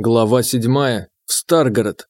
Глава 7. В Старгород.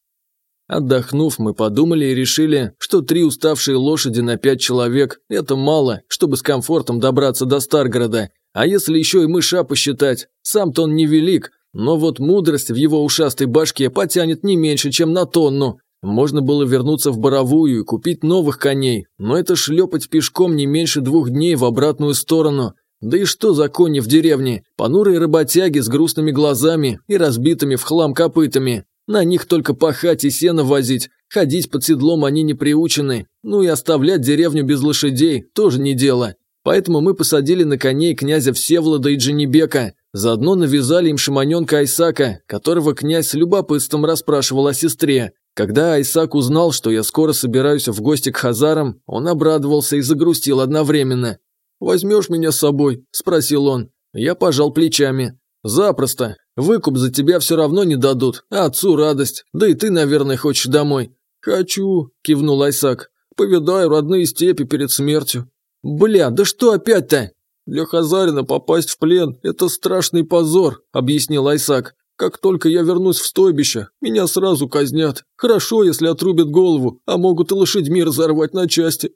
Отдохнув, мы подумали и решили, что три уставшие лошади на пять человек – это мало, чтобы с комфортом добраться до Старгорода. А если еще и мыша посчитать, сам-то он невелик, но вот мудрость в его ушастой башке потянет не меньше, чем на тонну. Можно было вернуться в Боровую и купить новых коней, но это шлепать пешком не меньше двух дней в обратную сторону. Да и что за кони в деревне? Понурые работяги с грустными глазами и разбитыми в хлам копытами. На них только пахать и сено возить. Ходить под седлом они не приучены. Ну и оставлять деревню без лошадей тоже не дело. Поэтому мы посадили на коней князя Всевлада и Дженебека. Заодно навязали им шаманенка Айсака, которого князь с любопытством расспрашивал о сестре. Когда Айсак узнал, что я скоро собираюсь в гости к хазарам, он обрадовался и загрустил одновременно. «Возьмешь меня с собой?» – спросил он. Я пожал плечами. «Запросто. Выкуп за тебя все равно не дадут. Отцу радость. Да и ты, наверное, хочешь домой». «Хочу», – кивнул Айсак. «Повидаю родные степи перед смертью». «Бля, да что опять-то?» «Для Хазарина попасть в плен – это страшный позор», – объяснил Айсак. «Как только я вернусь в стойбище, меня сразу казнят. Хорошо, если отрубят голову, а могут и лошадьми разорвать на части.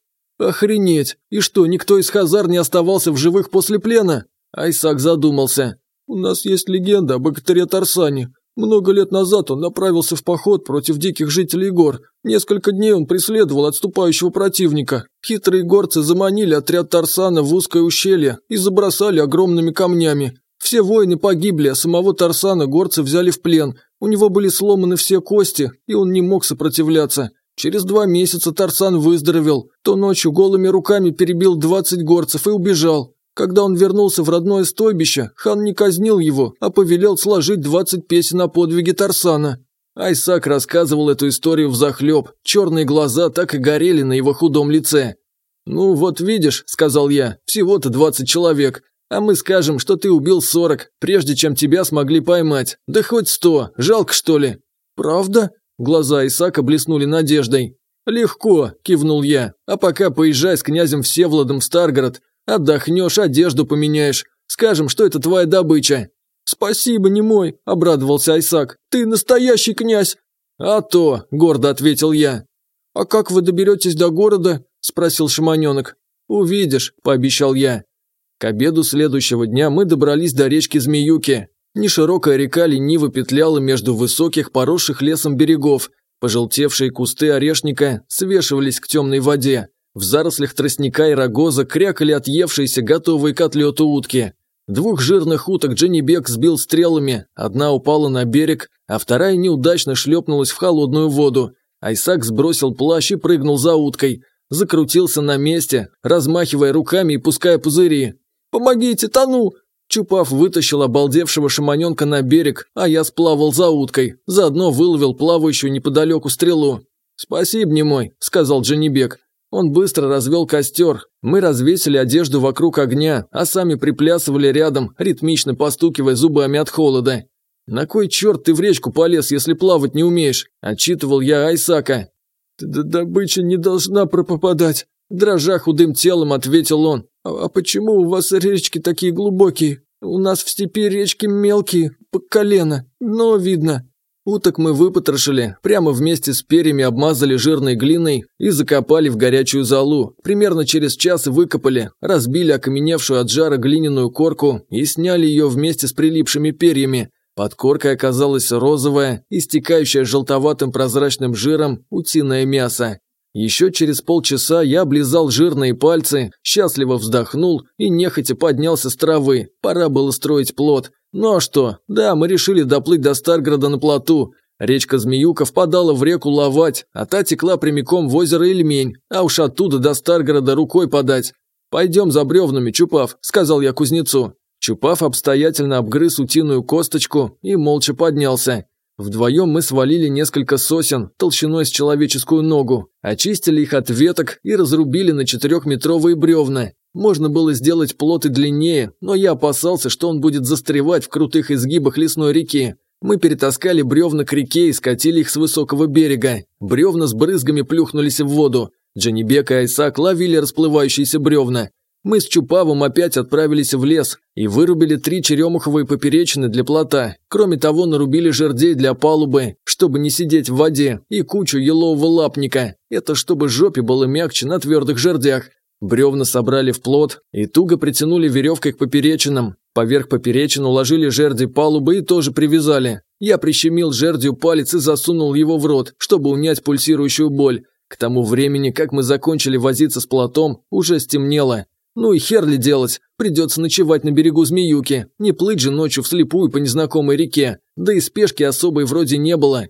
Охренеть! И что, никто из Хазар не оставался в живых после плена? Айсак задумался. У нас есть легенда о богатыре Тарсане. Много лет назад он направился в поход против диких жителей гор. Несколько дней он преследовал отступающего противника. Хитрые горцы заманили отряд Тарсана в узкое ущелье и забросали огромными камнями. Все воины погибли, а самого Тарсана горцы взяли в плен. У него были сломаны все кости, и он не мог сопротивляться. Через два месяца Тарсан выздоровел, то ночью голыми руками перебил двадцать горцев и убежал. Когда он вернулся в родное стойбище, хан не казнил его, а повелел сложить двадцать песен о подвиге Тарсана. Айсак рассказывал эту историю в захлеб, черные глаза так и горели на его худом лице. «Ну вот видишь», – сказал я, – «всего-то двадцать человек, а мы скажем, что ты убил сорок, прежде чем тебя смогли поймать. Да хоть сто, жалко что ли?» «Правда?» Глаза Исака блеснули надеждой. «Легко», – кивнул я. «А пока поезжай с князем Всевладом в Старгород. Отдохнешь, одежду поменяешь. Скажем, что это твоя добыча». «Спасибо, не мой», – обрадовался Айсак. «Ты настоящий князь!» «А то», – гордо ответил я. «А как вы доберетесь до города?» – спросил Шаманенок. «Увидишь», – пообещал я. К обеду следующего дня мы добрались до речки Змеюки. Ни широкая река лениво петляла между высоких, поросших лесом берегов. Пожелтевшие кусты орешника свешивались к темной воде. В зарослях тростника и рогоза крякали отъевшиеся готовые к отлету утки. Двух жирных уток Дженнибек сбил стрелами, одна упала на берег, а вторая неудачно шлепнулась в холодную воду. Айсак сбросил плащ и прыгнул за уткой. Закрутился на месте, размахивая руками и пуская пузыри. «Помогите, тону! Чупав вытащил обалдевшего шаманенка на берег, а я сплавал за уткой, заодно выловил плавающую неподалеку стрелу. «Спасибо, немой», – сказал Джанибек. Он быстро развел костер. Мы развесили одежду вокруг огня, а сами приплясывали рядом, ритмично постукивая зубами от холода. «На кой черт ты в речку полез, если плавать не умеешь?» – отчитывал я Айсака. «Добыча не должна пропадать», – дрожа худым телом ответил он. А почему у вас речки такие глубокие? У нас в степи речки мелкие, по колено, но видно. Уток мы выпотрошили, прямо вместе с перьями обмазали жирной глиной и закопали в горячую залу. Примерно через час выкопали, разбили окаменевшую от жара глиняную корку и сняли ее вместе с прилипшими перьями. Под коркой оказалась розовая, истекающая желтоватым прозрачным жиром утиное мясо. Еще через полчаса я облизал жирные пальцы, счастливо вздохнул и нехотя поднялся с травы. Пора было строить плод. Ну а что? Да, мы решили доплыть до Старгорода на плоту. Речка Змеюка впадала в реку Ловать, а та текла прямиком в озеро Ильмень, а уж оттуда до Старгорода рукой подать. «Пойдем за бревнами, Чупав», – сказал я кузнецу. Чупав обстоятельно обгрыз утиную косточку и молча поднялся. Вдвоем мы свалили несколько сосен толщиной с человеческую ногу, очистили их от веток и разрубили на четырехметровые бревна. Можно было сделать плот длиннее, но я опасался, что он будет застревать в крутых изгибах лесной реки. Мы перетаскали бревна к реке и скатили их с высокого берега. Бревна с брызгами плюхнулись в воду. Джанибек и Айсак ловили расплывающиеся бревна. Мы с Чупавом опять отправились в лес и вырубили три черемуховые поперечины для плота. Кроме того, нарубили жердей для палубы, чтобы не сидеть в воде, и кучу елового лапника. Это чтобы жопе было мягче на твердых жердях. Бревна собрали в плот и туго притянули веревкой к поперечинам. Поверх поперечин уложили жерди палубы и тоже привязали. Я прищемил жердью палец и засунул его в рот, чтобы унять пульсирующую боль. К тому времени, как мы закончили возиться с плотом, уже стемнело. Ну и хер ли делать, придется ночевать на берегу Змеюки, не плыть же ночью вслепую по незнакомой реке, да и спешки особой вроде не было.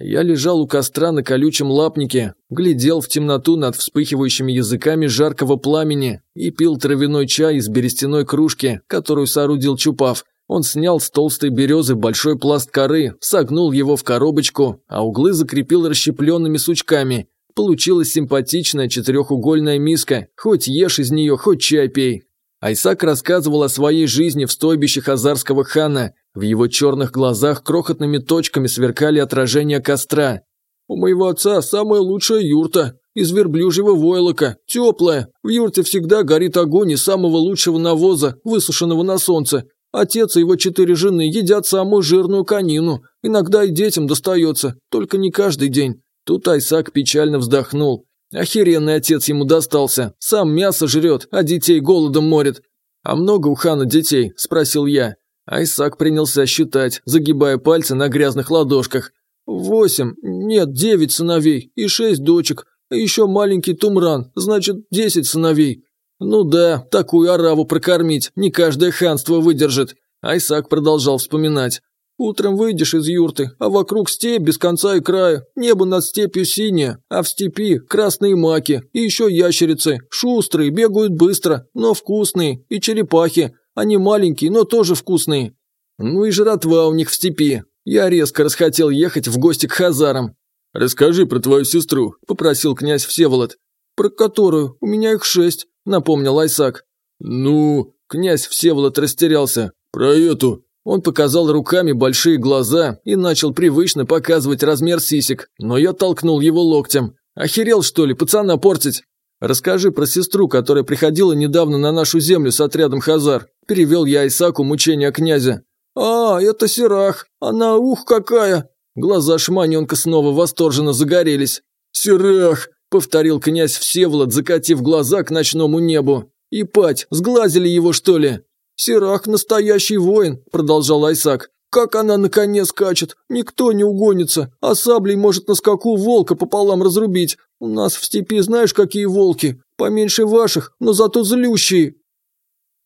Я лежал у костра на колючем лапнике, глядел в темноту над вспыхивающими языками жаркого пламени и пил травяной чай из берестяной кружки, которую соорудил Чупав. Он снял с толстой березы большой пласт коры, согнул его в коробочку, а углы закрепил расщепленными сучками – Получилась симпатичная четырехугольная миска, хоть ешь из нее, хоть чай пей. Айсак рассказывал о своей жизни в стойбище хазарского хана. В его черных глазах крохотными точками сверкали отражения костра. «У моего отца самая лучшая юрта, из верблюжьего войлока, теплая. В юрте всегда горит огонь из самого лучшего навоза, высушенного на солнце. Отец и его четыре жены едят самую жирную конину. Иногда и детям достается, только не каждый день. Тут Айсак печально вздохнул. Охеренный отец ему достался. Сам мясо жрет, а детей голодом морит. «А много у хана детей?» – спросил я. Айсак принялся считать, загибая пальцы на грязных ладошках. «Восемь, нет, девять сыновей и шесть дочек, и еще маленький Тумран, значит, десять сыновей». «Ну да, такую араву прокормить не каждое ханство выдержит», – Айсак продолжал вспоминать. Утром выйдешь из юрты, а вокруг степь без конца и края. Небо над степью синее, а в степи красные маки и еще ящерицы. Шустрые, бегают быстро, но вкусные. И черепахи. Они маленькие, но тоже вкусные. Ну и жратва у них в степи. Я резко расхотел ехать в гости к хазарам. «Расскажи про твою сестру», – попросил князь Всеволод. «Про которую? У меня их шесть», – напомнил Айсак. «Ну...» – князь Всеволод растерялся. «Про эту...» Он показал руками большие глаза и начал привычно показывать размер сисек, но я толкнул его локтем. «Охерел, что ли, пацана портить?» «Расскажи про сестру, которая приходила недавно на нашу землю с отрядом Хазар», – перевел я Исаку мучения князя. «А, это Сирах, Она ух какая!» Глаза шманенка снова восторженно загорелись. Сирах, – повторил князь Всеволод, закатив глаза к ночному небу. «И пать, сглазили его, что ли?» «Серак настоящий воин», – продолжал Айсак. «Как она на коне скачет! Никто не угонится, а саблей может на скаку волка пополам разрубить. У нас в степи знаешь, какие волки? Поменьше ваших, но зато злющие!»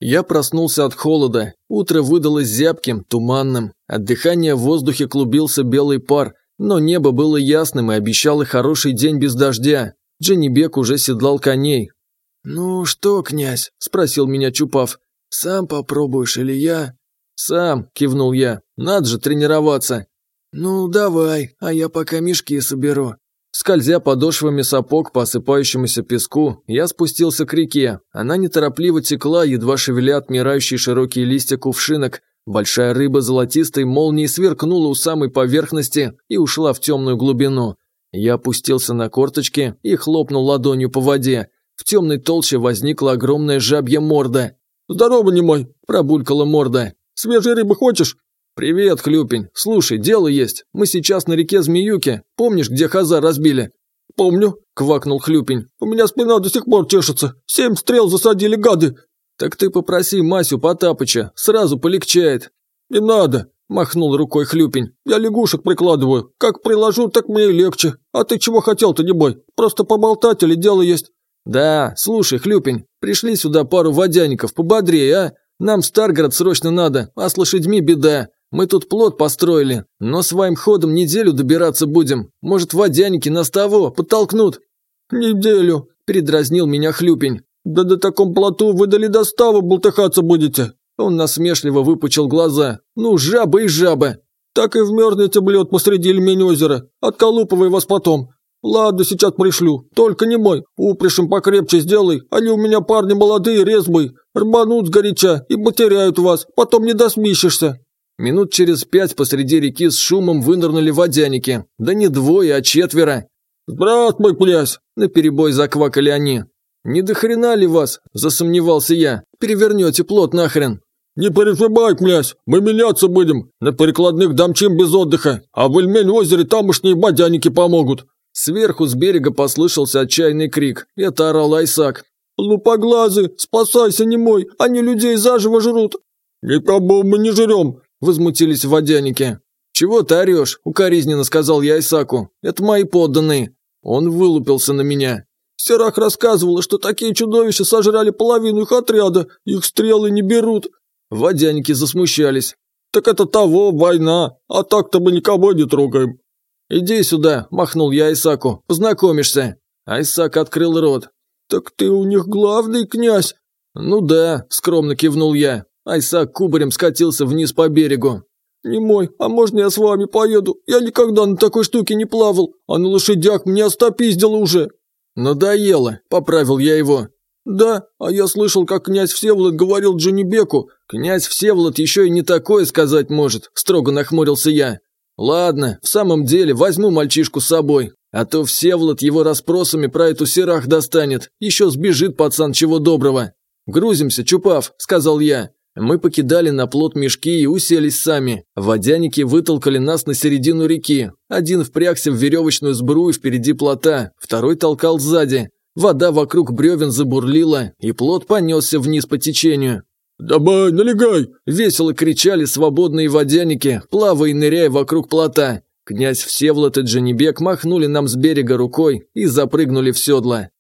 Я проснулся от холода. Утро выдалось зябким, туманным. От дыхания в воздухе клубился белый пар, но небо было ясным и обещало хороший день без дождя. Дженнибек уже седлал коней. «Ну что, князь?» – спросил меня Чупав. Сам попробуешь или я?» «Сам», – кивнул я. «Надо же тренироваться». «Ну, давай, а я пока мешки соберу». Скользя подошвами сапог по осыпающемуся песку, я спустился к реке. Она неторопливо текла, едва шевеля отмирающие широкие листья кувшинок. Большая рыба золотистой молнией сверкнула у самой поверхности и ушла в темную глубину. Я опустился на корточки и хлопнул ладонью по воде. В темной толще возникла огромная жабья морда. «Здорово, немой!» – пробулькала морда. «Свежий рыбы хочешь?» «Привет, Хлюпень! Слушай, дело есть. Мы сейчас на реке Змеюки. Помнишь, где хаза разбили?» «Помню», – квакнул Хлюпень. «У меня спина до сих пор чешется. Семь стрел засадили гады!» «Так ты попроси Масю Потапыча. Сразу полегчает». «Не надо!» – махнул рукой Хлюпень. «Я лягушек прикладываю. Как приложу, так мне и легче. А ты чего хотел-то, небой? Просто поболтать или дело есть?» «Да, слушай, Хлюпень, пришли сюда пару водяников, пободрее, а? Нам в Старгород срочно надо, а с лошадьми беда. Мы тут плод построили, но своим ходом неделю добираться будем. Может, водяники нас того подтолкнут?» «Неделю», – передразнил меня Хлюпень. «Да до таком плоту выдали доставу, болтыхаться будете». Он насмешливо выпучил глаза. «Ну, жабы и жабы!» «Так и вмерзнете, блед, посреди ильмень озера. Отколупывай вас потом. Ладно, сейчас пришлю. Только не мой. Упряжем покрепче сделай. А они у меня парни молодые, резвые. Рванут сгоряча и потеряют вас. Потом не досмищешься». Минут через пять посреди реки с шумом вынырнули водяники. Да не двое, а четверо. «Брат мой, пляс!» – наперебой заквакали они. «Не до хрена ли вас?» – засомневался я. «Перевернете плот нахрен!» «Не переживай, князь, мы меняться будем. На перекладных дамчим без отдыха, а в Эльмель озере тамошние бодяники помогут. Сверху с берега послышался отчаянный крик. Это орал Айсак. «Лупоглазы, спасайся, немой, они людей заживо жрут!» «Никого мы не жрем!» – возмутились водяники. «Чего ты орешь?» – укоризненно сказал я Айсаку, «Это мои подданные». Он вылупился на меня. Серах рассказывала, что такие чудовища сожрали половину их отряда, их стрелы не берут. Водяники засмущались. «Так это того, война, а так-то мы никого не трогаем». «Иди сюда!» – махнул я Исаку. «Познакомишься!» А Исак открыл рот. «Так ты у них главный князь?» «Ну да», – скромно кивнул я. Айсак кубарем скатился вниз по берегу. «Не мой, а можно я с вами поеду? Я никогда на такой штуке не плавал, а на лошадях мне остопиздило уже!» «Надоело», – поправил я его. «Да, а я слышал, как князь Всеволод говорил Джунибеку. Князь Всеволод еще и не такое сказать может», – строго нахмурился я. Ладно, в самом деле возьму мальчишку с собой, а то Всеволод его расспросами про эту серах достанет, еще сбежит пацан чего доброго. Грузимся, Чупав, сказал я. Мы покидали на плот мешки и уселись сами. Водяники вытолкали нас на середину реки. Один впрягся в веревочную сбрую впереди плота, второй толкал сзади. Вода вокруг бревен забурлила, и плот понесся вниз по течению. «Давай, налегай!» Весело кричали свободные водяники, плавая и ныряя вокруг плота. Князь Всеволод и Джанибек махнули нам с берега рукой и запрыгнули в седла.